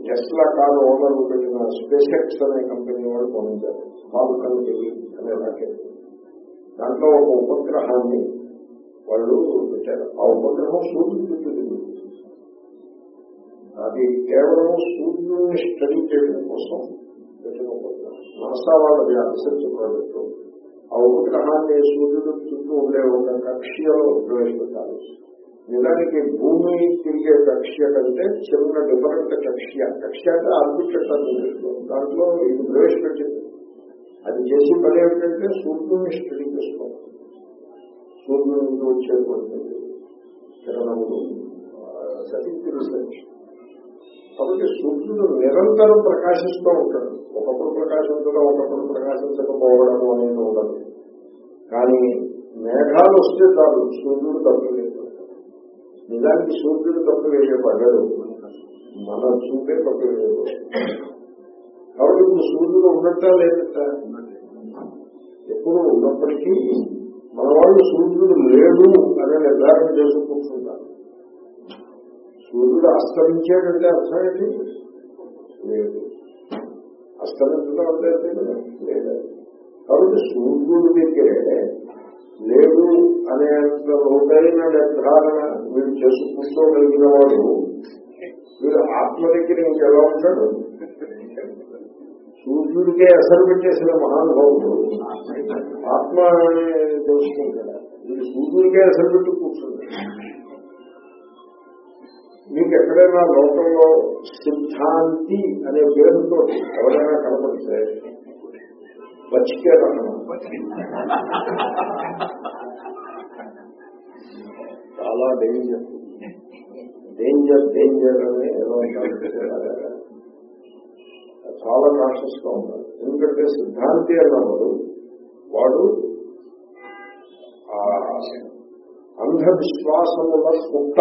టెస్లా కారు ఓనర్ పెట్టిన స్పేస్ ఎక్స్ అనే కంపెనీ వాళ్ళు పంపించారు ఫాల్కన్ హెవీ అనే రాకెట్ దాంట్లో ఒక ఉపగ్రహాన్ని వాళ్ళు పెట్టారు. ఆ ఉపగ్రహం సూర్యుడు చుట్టూ అది కేవలం సూర్యుడిని స్టడీ చేయడం కోసం పెట్టిన ఉపగ్రహం. నాసా వాళ్ళది రీసెర్చ్ ప్రాజెక్టు ఆ ఉపగ్రహాన్ని సూర్యుడు చుట్టూ ఉండే ఒక కక్ష్యలో ప్రవేశపెట్టాలి నిజానికి భూమి తిరిగే కక్ష్య కంటే చిన్న డిఫరెంట్ కక్ష్య కక్ష్య అంటే ఆర్బిట్రెట్ దాంట్లో ఇది ప్రవేశపెట్టింది అది చేసి పని ఏమిటంటే సూర్యుడిని స్టడీ చేసుకోవాలి సూర్యుడి నుంచి వచ్చేటువంటి కిరణములు రీసెర్చ్ కాబట్టి సూర్యుడు నిరంతరం ప్రకాశిస్తూ ఉంటాడు. ఒకప్పుడు ప్రకాశించడం ఒకప్పుడు ప్రకాశించకపోవడం అనేది ఉండదు. కానీ మేఘాలు వస్తే చాలు సూర్యుడు తప్పిలేదు నిజానికి సూర్యుడు తప్పివేయబడ్డాడు మన చూపే తప్పివేయదు కాబట్టి ఇప్పుడు సూర్యుడు ఉన్నట్టా లేదట ఎప్పుడు ఉన్నప్పటికీ మన వాళ్ళు సూర్యుడు లేడు అనే నిర్ధారణ చేసి సూర్యుడు అస్తమించాడంటే అర్థం ఏంటి? లేదు. అస్తమించడం అంటే లేదా. కాబట్టి సూర్యుడి దగ్గరే లేదు అనేంత లోతైన నిర్ధారణ వీడు చేసుకుంటోగలిగిన వాడు వీడు ఆత్మ దగ్గర ఇంకెలా ఉంటాడు? సూర్యుడికే అసలు పెట్టేసిన మహానుభావుడు. ఆత్మ తెలుసుకుంటాడు. వీడు సూర్యుడికే అసలు పెట్టి కూర్చుంటాడు. మీకు ఎక్కడైనా లోకంలో సిద్ధాంతి అనే పేరుతో ఎవరైనా కనపడితే బతికే చాలా డేంజర్ డేంజర్ డేంజర్ అని చాలా కాన్షియస్గా ఉండాలి ఎందుకంటే సిద్ధాంతి అన్నవాడు వాడు ఆ అంధవిశ్వాసముల పుట్ట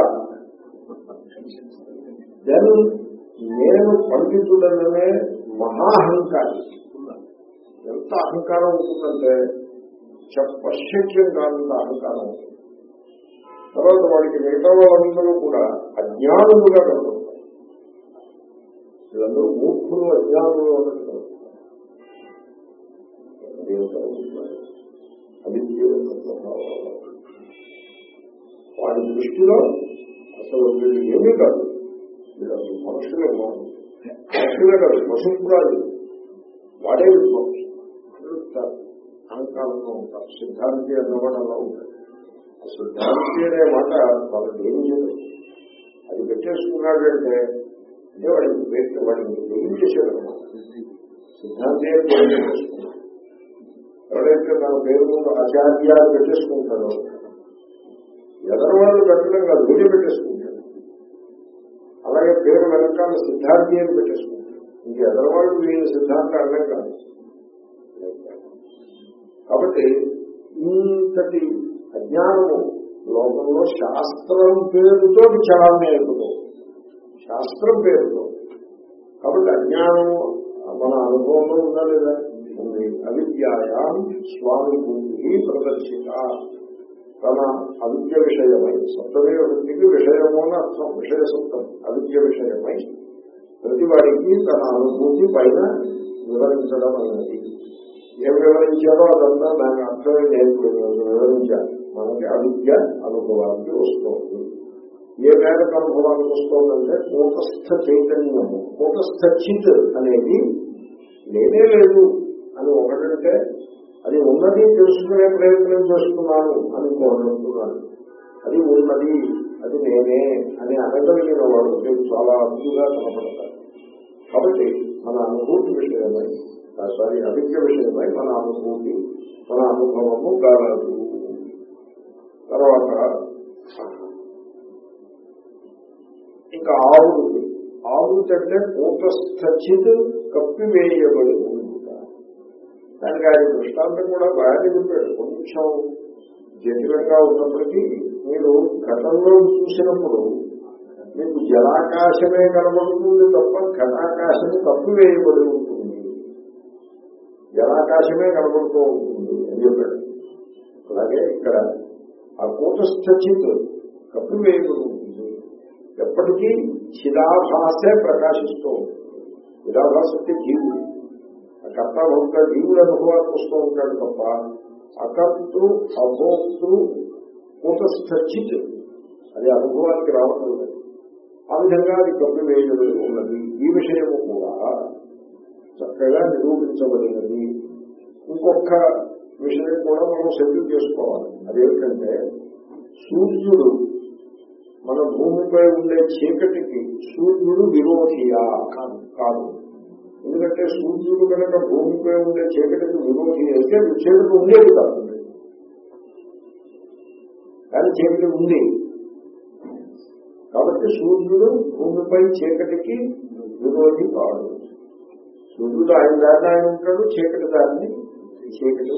దెన్ నేను పండితుడననే మహాహంకారి. ఎంత అహంకారం ఉంటుందంటే చెప్పశక్యం కానంత అహంకారం ఉంటుంది. తర్వాత వాడికి మిగతా వాళ్ళందరూ కూడా అజ్ఞానులుగా కనపడతారు. వీళ్ళందరూ మూర్ఖులు అజ్ఞానులు అన్నట్టు అవిద్య వాడి దృష్టిలో అసలు వీళ్ళు ఏమీ కాదు. వీళ్ళు మనుషులే బాగుంది మనుషులే కాదు పశుపురాలు వాడే విధ్వంసం అహంకారంలో ఉంటారు సిద్ధాంతి అన్నమాట అలా ఉంటారు ఆ సిద్ధాంతి అనే మాట వాళ్ళకి ఏం చేయదు అది పెట్టేసుకున్నాడంటే అంటే వాడికి పెట్టి వాడిని ఏం చేశాడు సిద్ధాంతి ఎవరైతే తన పేరు ముందు ఆచార్యాలు పెట్టేసుకుంటారో ఎదరవాళ్ళు పెట్టడం కాదు వీడియో పెట్టేసుకుంటారు అలాగే పేరు వెనకాల సిద్ధాంతి అని పెట్టేసుకుంటారు ఇంక ఎదరవాళ్ళు వీళ్ళ సిద్ధాంతం అర్థం కాదు. కాబట్టి ఇంతటి అజ్ఞానము లోకంలో శాస్త్రం పేరుతో విచారణ శాస్త్రం పేరుతో. కాబట్టి అజ్ఞానము మన అనుభవంలో ఉందా లేదా? ఉంది. అవిద్యాయాం స్వామి బుద్ధి ప్రదర్శిత. తన అవిద్య విషయమై సప్తమే వృత్తికి విషయము అని అర్థం విషయ సప్తం అవిద్య విషయమై ప్రతి వాడికి తన అనుభూతి పైన వివరించడం అనేది ఏం వివరించారో అదంతా దాని అర్థమే నేను వివరించాలి. మనకి అవిద్య అనుభవానికి వస్తుంది. ఏ మేరకు అనుభవానికి వస్తుందంటే కూటస్థ చైతన్యము. కూటస్థ చిత్ అనేది లేనే లేదు అని ఒకటంటే అది ఉన్నది తెలుసుకునే ప్రయత్నం చేస్తున్నాను అని కోరుకుంటున్నాను. అది ఉన్నది అది నేనే అని అనగలిగిన వాడు నేను చాలా అద్భుతంగా కనపడతారు. కాబట్టి మన అనుభూతి విషయమై సారీ అవిద్య విషయమై మన అనుభూతి మన అనుభవము కాలదు తర్వాత ఇంకా ఆవుది ఆవుది అంటే కూటస్థిత్ కప్పివేయబడి ఉందా దానికి ఆయన దృష్టాంతం కూడా బాగానే చెప్పాడు. కొంచెం జటిలంగా ఉన్నప్పటికీ మీరు ఘటంలో చూసినప్పుడు మీకు జలాకాశమే కనబడుతుంది తప్ప ఘటాకాశం కప్పివేయబడి ఉంటుంది జలాకాశమే కనబడుతూ ఉంటుంది అని చెప్పాడు. అలాగే ఇక్కడ ఆ కూటస్థిత్ కప్పివేయబడి ఉంటుంది. ఎప్పటికీ చిరాభాసే ప్రకాశిస్తూ ఉంటుంది. చిరాభాస అంటే జీవుడు. ఆ కర్త భోక్త జీవుడు అనుభవానికి వస్తూ ఉంటాడు తప్ప అకర్తృ అభోక్తృ కూటస్థిత్ అది అనుభవానికి రావటం లేదు ఆ విధంగా అది కప్పివేయబడి ఉన్నది. ఈ విషయము కూడా చక్కగా నిరూపించబడినది. ఇంకొక విషయం కూడా మనం సెటిల్ చేసుకోవాలి. అదేమిటంటే సూర్యుడు మన భూమిపై ఉండే చీకటికి సూర్యుడు విరోధియా కాదు కాదు. ఎందుకంటే సూర్యుడు కనుక భూమిపై ఉండే చీకటికి విరోధి అయితే చీకటి ఉండేది కాదు. కానీ చీకటి ఉంది. కాబట్టి సూర్యుడు భూమిపై చీకటికి విరోధి కాదు. సూర్యుడు ఆయన దారిని ఆయన ఉంటాడు చీకటి దారిని చీకటి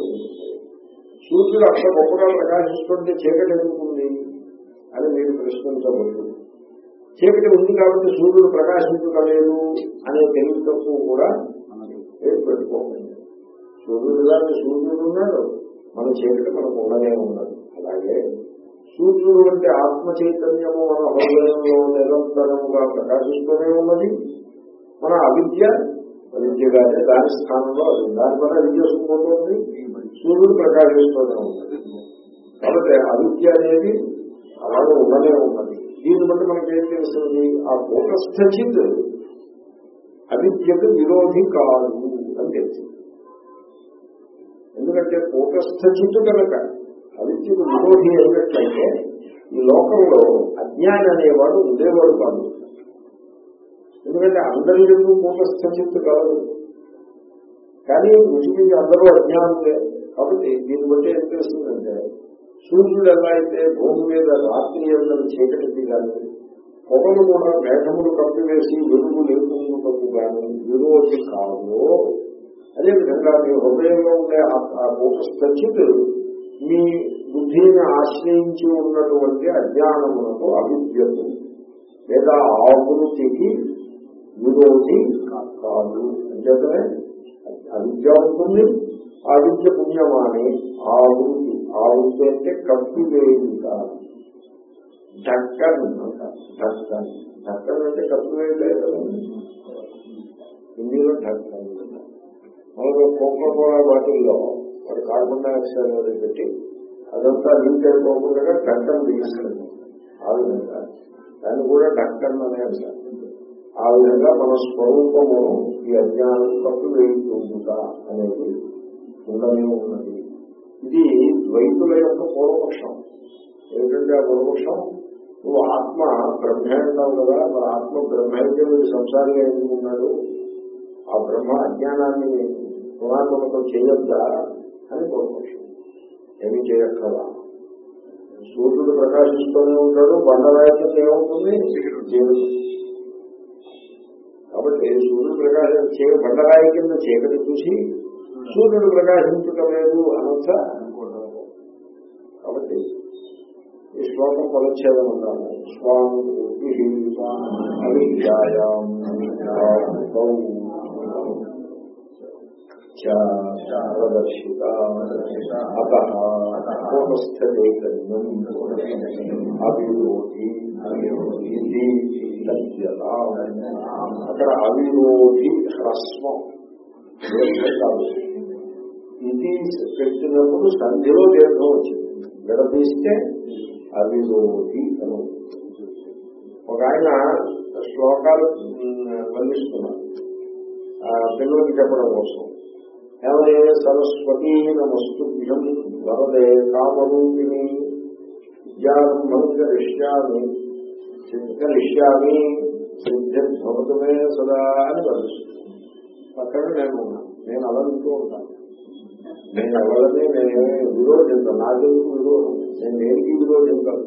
సూర్యుడు అక్కడ గొప్పగా ప్రకాశిస్తుంటే చీకటి ఎందుకు ఉంది అని మీరు ప్రశ్నించవచ్చు చీకటి ఉంది కాబట్టి సూర్యుడు ప్రకాశించలేదు అనే తెలివి తక్కువ కూడా ఏం పెట్టుకోకండి సూర్యుడు గారిని సూర్యుడు ఉన్నాడు. మన చీకటి మనకు ఉండనే ఉన్నది. అలాగే సూర్యుడు అంటే ఆత్మ చైతన్యము మన హృదయంలో నిరంతరముగా ప్రకాశిస్తూనే ఉన్నది. మన అవిద్య అవిద్యగానే దాని స్థానంలో అది దాని వల్ల అది చేసుకుపోతుంది సూర్యుడు ప్రకాశిస్తూనే ఉన్నది కాబట్టి అవిద్య అనేది అలాగే ఉండనే ఉన్నది. దీన్ని బట్టి మనకి ఏం తెలుస్తుంది? ఆ కూటస్థిత్ అవిద్యకు విరోధి కాదు అని తెలిసింది ఎందుకంటే కూటస్థిత్ కనుక అవిద్యకు విరోధి అయినట్లయితే ఈ లోకంలో అజ్ఞాని అనేవాడు ఉండేవాడు కాదు. ఎందుకంటే అందరి ఎందుకు కూటస్థ కూటస్థిత్ కాదు. కానీ రుచికి అందరూ అజ్ఞానులే. కాబట్టి దీన్ని బట్టి ఏం తెలుస్తుందంటే సూర్యుడు ఎలా అయితే భూమి మీద రాత్రి అందరి చీకటికి కానీ పొగలు కూడా మేఘములు కప్పివేసి వెలుగు లేకుండా కానీ విరోధి కాదు అదేవిధంగా మీ హృదయంలో ఉండే ఆ కూటస్థిత్ మీ బుద్ధిని ఆశ్రయించి ఉన్నటువంటి అజ్ఞానములకు అవిద్యకు లేదా ఆకృతికి విరోధి కాదు. అంచేతనే అవిద్య ఉంటుంది ఆ విద్య పుణ్యమాని ఆవృతి ఆవృతి అంటే కప్పివేయుట ఢక్కన్ అంటారు. ఢక్కన్ ఢక్కన్ అంటే కప్పివేయలే కదండి ఢక్కన్ మనకు కోకా కోలా బాటిల్లో వాడు కార్బన్ డైఆక్సైడ్ అనేది పెట్టి అదంతా లీక్ అయిపోకుండా ఢక్కన్ బిగిస్తుంది ఆ విధంగా. దాన్ని కూడా ఢక్కన్ అనే అంటారు. ఆ విధంగా మన స్వరూపము ఈ అజ్ఞానం కప్పు వేయుతుందా అనేది ఉండనే ఉన్నది. ఇది ద్వైతుల యొక్క పూర్వపక్షం. ఏమిటంటే ఆ పూర్వపక్షం? నువ్వు ఆత్మ బ్రహ్మే అంటావు కదా మరి ఆత్మ బ్రహ్మ అయితే మీరు సంసారిగా ఆ బ్రహ్మ అజ్ఞానాన్ని పునాత్మకం చేయొద్దా అని పూర్వపక్షం. ఏమి చేయక్కదా సూర్యుడు ప్రకాశిస్తూనే ఉంటాడు బండరాయితం ఏమవుతుంది జీవితం కాబట్టి సూర్యుడు ప్రకాశం చే బండరాయి కింద చీకటి చూసి సూర్యుడు ప్రకాశించటం లేదు అనొచ్చా కాబట్టి ఈ శ్లోకం పదచ్ఛేదం ఉన్నాము స్వామి అవిద్యాయాం ప్రదర్శిత అతస్థైతన్యం ఇది తథ్యత అక్కడ అవిరోధి హ్రస్వం. కాదు ఇది పెట్టినప్పుడు సంధిలో దీర్ఘం వచ్చింది. విడదీస్తే అవిరోధి అని ఒక ఆయన శ్లోకాలు వర్ణిస్తున్నారు పిల్లలకి చెప్పడం కోసం. ఏమనే సరస్వతీ నమస్తుభ్యం వరదే కామరూపిణి. విద్యారంభం కరిష్యామి. కరిష్యామి సిద్ధిర్భవతమే సదా అని వల్లిస్తుంది పక్కన నేను ఉన్నాను నేను అలా ఉంటాను నేను ఎవరిని నేనేమి విరోధించాను నాకెందుకు విరోధం నేను దేనికి విరోధించాను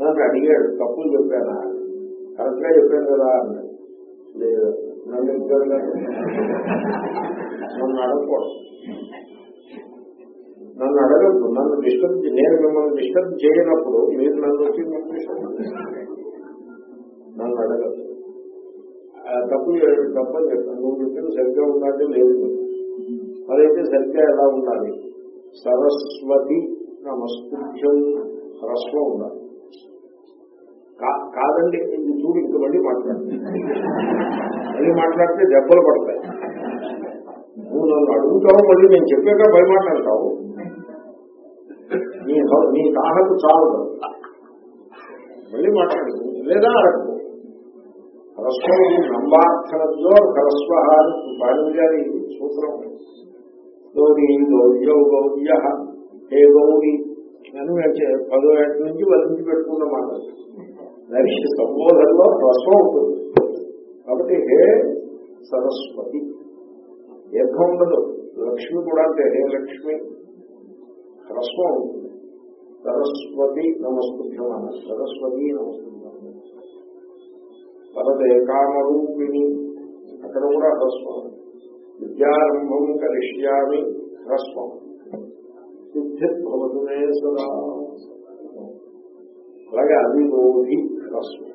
నన్ను అడిగాడు తప్పులు చెప్పానా? కరెక్ట్గా చెప్పాను కదా అన్నాడు. లేదు నన్ను ఇద్దరు నన్ను అడగకూడదు. నన్ను అడగద్దు. నన్ను డిస్టర్బ్ నేను మిమ్మల్ని డిస్టర్బ్ చేయనప్పుడు మీరు నన్ను వచ్చి నన్ను అడగదు తప్పు తప్పని చెప్తాను. నువ్వు చెప్పింది సరిగ్గా ఉందంటే లేదు. మరైతే సరిగ్గా ఎలా ఉండాలి? సరస్వతి నమస్తుభ్యం హ్రస్వం ఉండాలి. కాదండి ఇది చూడు ఇంక మళ్ళీ మాట్లాడుతుంది మళ్ళీ మాట్లాడితే దెబ్బలు పడతాయి. నువ్వు నన్ను అడుగుతావు మళ్ళీ నేను చెప్పాక పై మాట్లాడతావు. నీ నీ తాహకు చాలదు మళ్ళీ మాట్లాడు. లేదా అడగదు హ్రస్వం నంబార్థనంలో హ్రస్వ బాణి గారి సూత్రం గౌరీ గౌర్య గౌర్య హే గౌరీ అని పదో ఏట నుంచి వదిలించి పెట్టుకున్న మాట దానికి సంబోధనలో హ్రస్వం ఉంటుంది కాబట్టి హే సరస్వతి దీర్ఘం ఉండదు లక్ష్మి కూడా అంటే హే లక్ష్మి హ్రస్వం ఉంటుంది సరస్వతి నమస్కృత్యం అన్న సరస్వతి నమస్కృత్యం తరదేకామరూపిణి అక్కడ కూడా హ్రస్వం విద్యారంభం కరిష్యామి హ్రస్వం సిద్ధిర్భవతుమే సదా. అలాగే అవిరోధి హ్రస్వం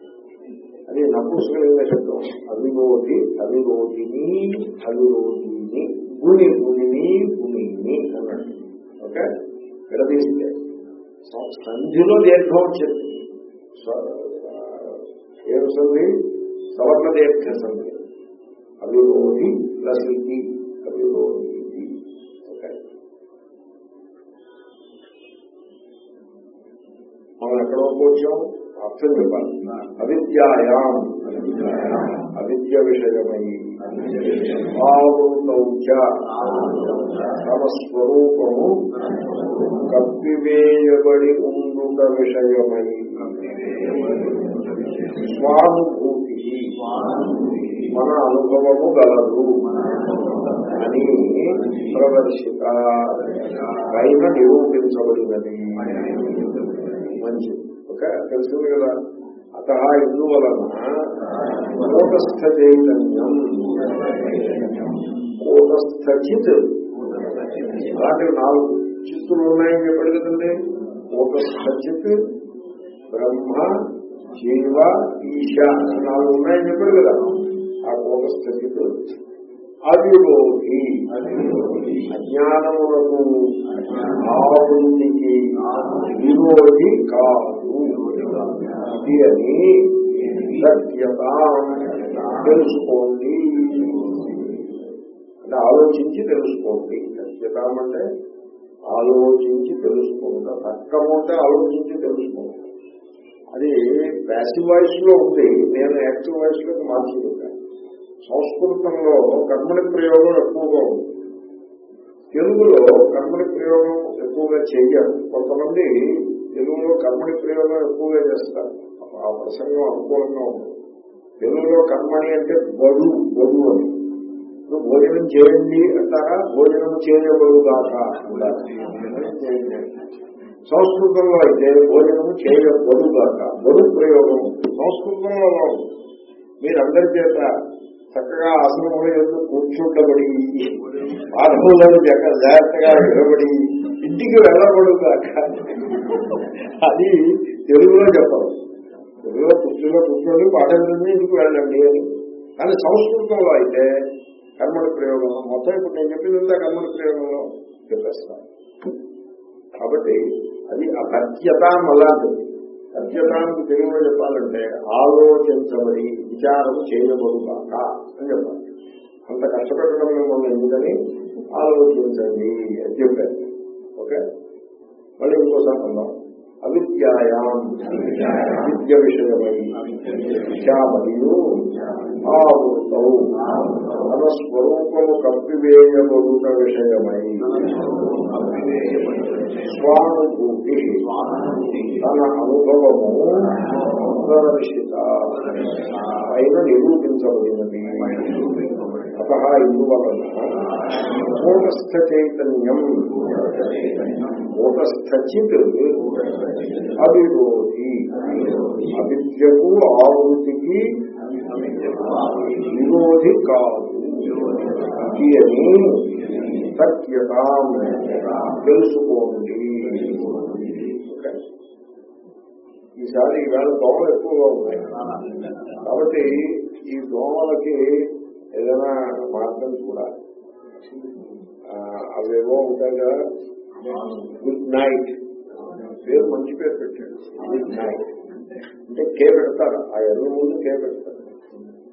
అది నపుంసకలింగ శబ్దం అవిరోధి అవిరోధిని అవిరోధిని గుణి గుణిని గుణిని అన్నాడు. ఓకే? విడదీస్తే. సంధిలో దీర్ఘం వచ్చింది. ఏం సంధి సవర్ణ దీర్ఘ సంధి. అవిరోధి ప్లస్ ఇది అవిరోధి ఇది మనం ఎక్కడో వచ్చాం? అర్థం చెప్పాలి. అవిద్యాయాం. అవిద్య విషయమై. ఆవృతౌచ తమ స్వరూపము కప్పివేయబడి ఉండుట విషయమై. స్వానుభూతి. మన అనుభవము గలదు. అని ప్రదర్శిత. పైన నిరూపించబడినది. మంచిది ఓకే తెలిసింది కదా? అత ఇందువలన కూటస్థ చైతన్యం. కూటస్థ చిత్. అలాంటి నాలుగు చిత్తులు ఉన్నాయని చెప్పాడు కదండి. కూటస్థ చిత్ బ్రహ్మ జీవ ఈశ నాలుగు ఉన్నాయని చెప్పాడు కదా. ఆ కూటస్థ చిత్ అవిరోధి అజ్ఞానములకు ఆవృత్తికి విరోధి కాదు. ఇది అని సత్యత. తెలుసుకోండి. అంటే ఆలోచించి తెలుసుకోండి. సత్యతాం అంటే ఆలోచించి తెలుసుకోండి. తర్కము అంటే ఆలోచించి తెలుసుకోండి. అది ప్యాసివ్ వాయిస్లో ఉంది. నేను యాక్టివ్ వాయిస్లోకి మార్చుకుంటాను సంస్కృతంలో కర్మని ప్రయోగం ఎక్కువగా ఉంది. తెలుగులో కర్మని ప్రయోగం ఎక్కువగా చేయాలి కొంతమంది తెలుగులో కర్మని ప్రయోగం ఎక్కువగా చేస్తారు. ఆ ప్రసంగం అనుకూలంగా ఉంది. తెలుగులో కర్మని అంటే బడు బడు అని. ఇప్పుడు భోజనం చేయండి అంటారా? భోజనం చేయబడుగాక. చేయండి. సంస్కృతంలో అయితే భోజనము కాక బరువు ప్రయోగం సంస్కృతంలో అలా ఉంది. మీరందరి చేత చక్కగా ఆశ్రమంలో ఎందుకు కూర్చుండబడి పాఠములను జాగ్రత్తగా నిలబడి ఇంటికి వెళ్ళబడుగాక అది తెలుగులో చెప్పరు. తెలుగులో కూర్చులో కూర్చోండి పాఠం ఇంటికి వెళ్ళండి అని కానీ సంస్కృతంలో అయితే కర్మల ప్రయోగం మొత్తం ఇప్పుడు నేను చెప్పిందంతా కర్మల ప్రయోగంలో చెప్పేస్తాను కాబట్టి అది అభద్యత అలాంటిది సత్యతానికి తెలుగులో చెప్పాలంటే ఆలోచించబడి విచారం చేయబడుగాక అని చెప్పాలి. అంత కష్టపెట్టడం మిమ్మల్ని ఎందుకని? ఆలోచించండి అని చెప్పారు. ఓకే? మళ్ళీ ఇంకోసారి అందాం. అవిద్యాయాం. విద్య విషయమై. విద్యామరియు ఆవృతౌ. తన స్వరూపము కప్పివేయబడుట విషయమై. స్వానుభూతి తన అనుభవము ప్రదర్శిత పైన నిరూపించబడినది. అత ఇందువలన కూటస్థ చైతన్యం. కూటస్థచిత్ అవిరోధి అవిద్యకు ఆవృతికి విరోధి కాదు. ఇది అని సత్యత తెలుసుకోండి. ఈసారి ఈవేళ దోమలు ఎక్కువగా ఉన్నాయి. కాబట్టి ఈ దోమలకి ఏదైనా మార్గం చూడాలి. అవేవో ఉంటాయి కదా. Good night. పేరు మంచి పేరు పెట్టాడు గుడ్ నైట్. అంటే కే పెడతారు. ఆ ఎర్ర ముందు కే పెడతారు.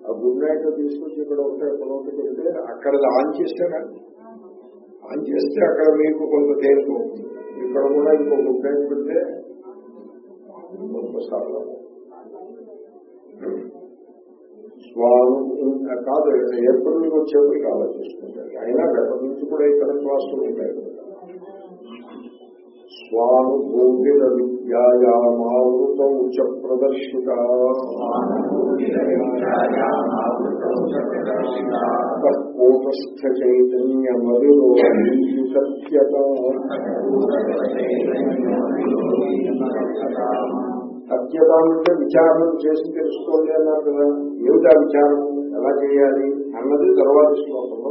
ఆ గుడ్ నైట్ తీసుకొచ్చి ఇక్కడ ఉంటాయి ఎక్కడ ఒకటి పెడితే అక్కడ ఆన్ చేస్తే అని చేస్తే అక్కడ మీకు కొంత తేలిక ఉంటుంది. ఇక్కడ కూడా ఇంకో గుడ్ పెడితే కొంత స్వామి కాదు ఏప్రిల్ వచ్చేప్పటికి ఆలోచిస్తుంటారు అయినా గత నుంచి కూడా ఇతర క్లాసులు ఉంటాయి కదా. స్వానుభూతిర విద్యాయామావృత ఉచ ప్రదర్శిత కూటస్థ చైతన్యమరులోకి సత్యత అంటే విచారణ చేసి తెలుసుకోండి అన్నారు కదా ఏమిటా విచారం? ఎలా చేయాలి? అన్నది తర్వాత శ్లోకంలో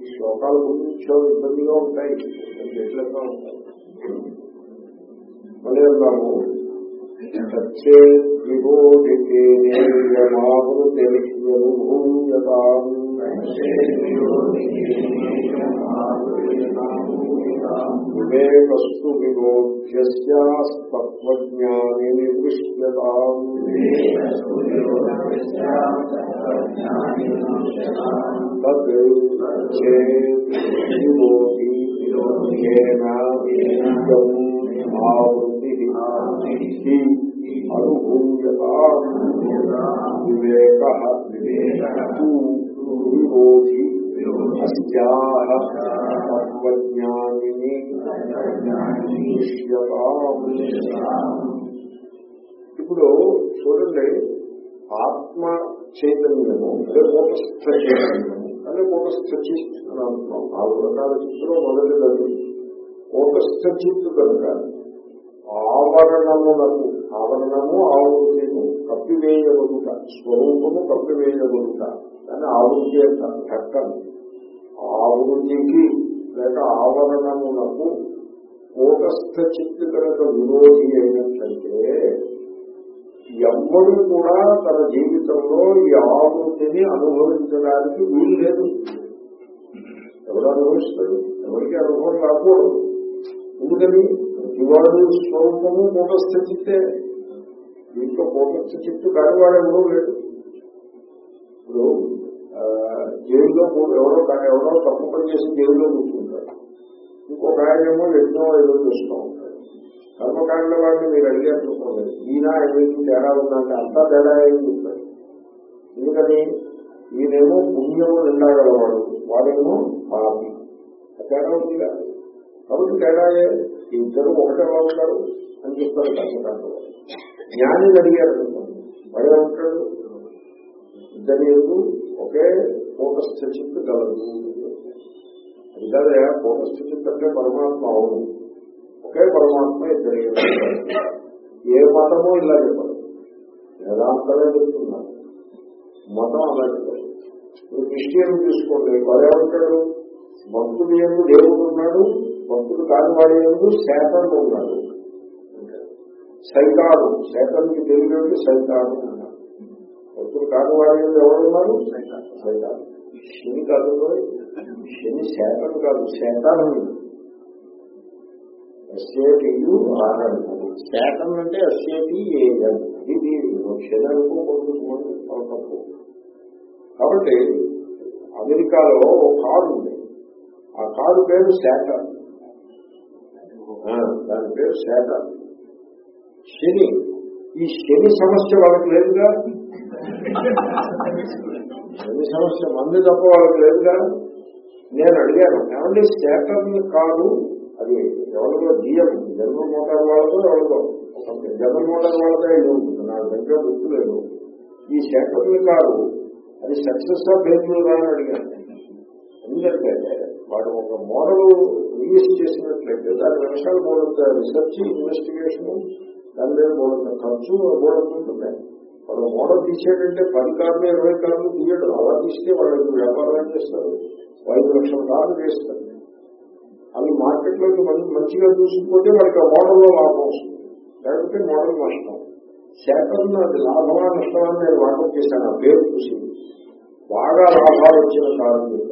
ఈ శ్లోకాల గురించి ఇబ్బందిగా ఉంటాయి. జటిలంగా ఉంటాయి. మళ్ళీ అన్నాము సత్యే విరోధితేమావృతిరనుభూయతాం వివేకస్తు విరోధ్యస్యాస్తత్వజ్ఞాని దృశ్యతాం తద్ చేత్ వివేక విరోధి అస్యాహ తత్వజ్ఞానిని ఇప్పుడు చూడండి ఆత్మ చైతన్యము అదే కూటస్థ చైతన్యము అదే కూటస్థ చిత్ అని అంటున్నాం నాలుగు రకాల చిత్తులో మొదటిది కూటస్థ చిత్తు కనుక ఆవరణములకు ఆవరణము ఆవృతిను కప్పివేయబడుట స్వరూపము కప్పివేయబడుట దాన్ని ఆవృతి అంటారు ఢక్కను ఆవృతికి లేక ఆవరణమునకు కూటస్థ చిత్తు కనుక విరోధి అయినట్లయితే ఎవ్వరు కూడా తన జీవితంలో ఈ ఆవృతిని అనుభవించడానికి వీలు లేదు. ఎవరు అనుభవిస్తాడు ఎవరికి అనుభవం రాకూడదు. ఎందుకని? ప్రతివాడు స్వరూపము కూటస్థ చిత్తే దీంట్లో కూటస్థ చిత్తు కానివాడు ఎవరూ లేడు. ఇప్పుడు జైల్లో ఎవరో కా- ఎవరో తప్పు పని చేసి జైల్లో ఒక ఇంకొక ఎన్నో ఏదో చూస్తూ. ఉంటాడు కర్మకాండ వాడిని మీరు అడిగారు చూసుకోండి ఈయన ఆయనకి తేడా ఉందంటే అంతా తేడా ఏం చెప్తాడు ఎందుకని? ఈయనేమో పుణ్యము నిండాగలవాడు. వాడేమో పాపి. తేడా ఉంది కాదు. కాబట్టి తేడాయే ఇద్దరు ఒకటేలా ఉంటారు అని చెప్తారు కర్మకాండ జ్ఞాని అడిగారు అనుకోండి. వాడే ఉంటాడు ఇద్దరు ఒకే ఫోకస్ చిత్తు గలదు అది కాదయా ఫోకస్ చిత్తు పరమాత్మ అవును. ఒకే పరమాత్మ ఇద్దరు. ఏ మతమో ఇలా చెప్పదు. వేదాంతమే చెప్తున్నారు మతం అలా చెప్పదు. ఇప్పుడు క్రిస్టియన్ తీసుకోండి. వాడేమంటాడు భక్తుడు ఎందు దేవుడు ఉన్నాడు భక్తుడు కాని వాడి ఎందు శాతం ఉన్నాడు. సైతాను శాతానికి తెలియదు సైతాను అన్నాడు భక్తుడు కాని వాడి ఎందు ఎవరున్నారు సైతాను శని కాదు శని శాతం కాదు శాతాను ఎస్ఏటియు ఆనందం శాతం అంటే ఎస్ఏటి ఏఎం ఇది కాబట్టి అమెరికాలో ఒక కారు ఉంది. ఆ కారు పేరు శాతం దాని పేరు శాతం శని. ఈ శని సమస్య వాళ్ళకి లేదుగా? శని సమస్య మంది తప్ప వాళ్ళకి లేదుగా? నేను అడిగాను ఏమంటే శాతం కాదు అది ఎవరిలో జిఎం జనరల్ మోటార్ వాళ్ళతో ఎవరితో జనరల్ మోటార్ వాళ్ళతో ఇది ఉంటుంది నాకు దగ్గర గుర్తులేదు ఈ శాతం కాదు అది సక్సెస్ ఆఫ్ ఫెయిల్యూర్ అని అడిగాను. ఎందుకంటే వాడు ఒక మోడల్ రిలీజ్ చేసినట్లయితే దాని నిమిషాలు బోడంత రీసెర్చ్ ఇన్వెస్టిగేషన్ దాని మీద బోడంత ఖర్చు బోడంత ఉంటుంది? వాడు మోడల్ తీసేటంటే పది కార్లు ఇరవై కార్లు తీయడు అలా తీస్తే వాళ్ళకి వ్యాపారం ఏం చేస్తారు? ఐదు లక్షల దాకా చేస్తుంది అవి మార్కెట్లోకి మంచి మంచిగా చూసుకుంటే వాళ్ళకి ఆ మోడల్లో లాభం వస్తుంది. లేకపోతే మోడల్ నష్టం. శాతం అది లాభమా నష్టమా నేను వాటం చేశాను. ఆ పేరు చూసి. బాగా లాభాలు వచ్చిన కారణం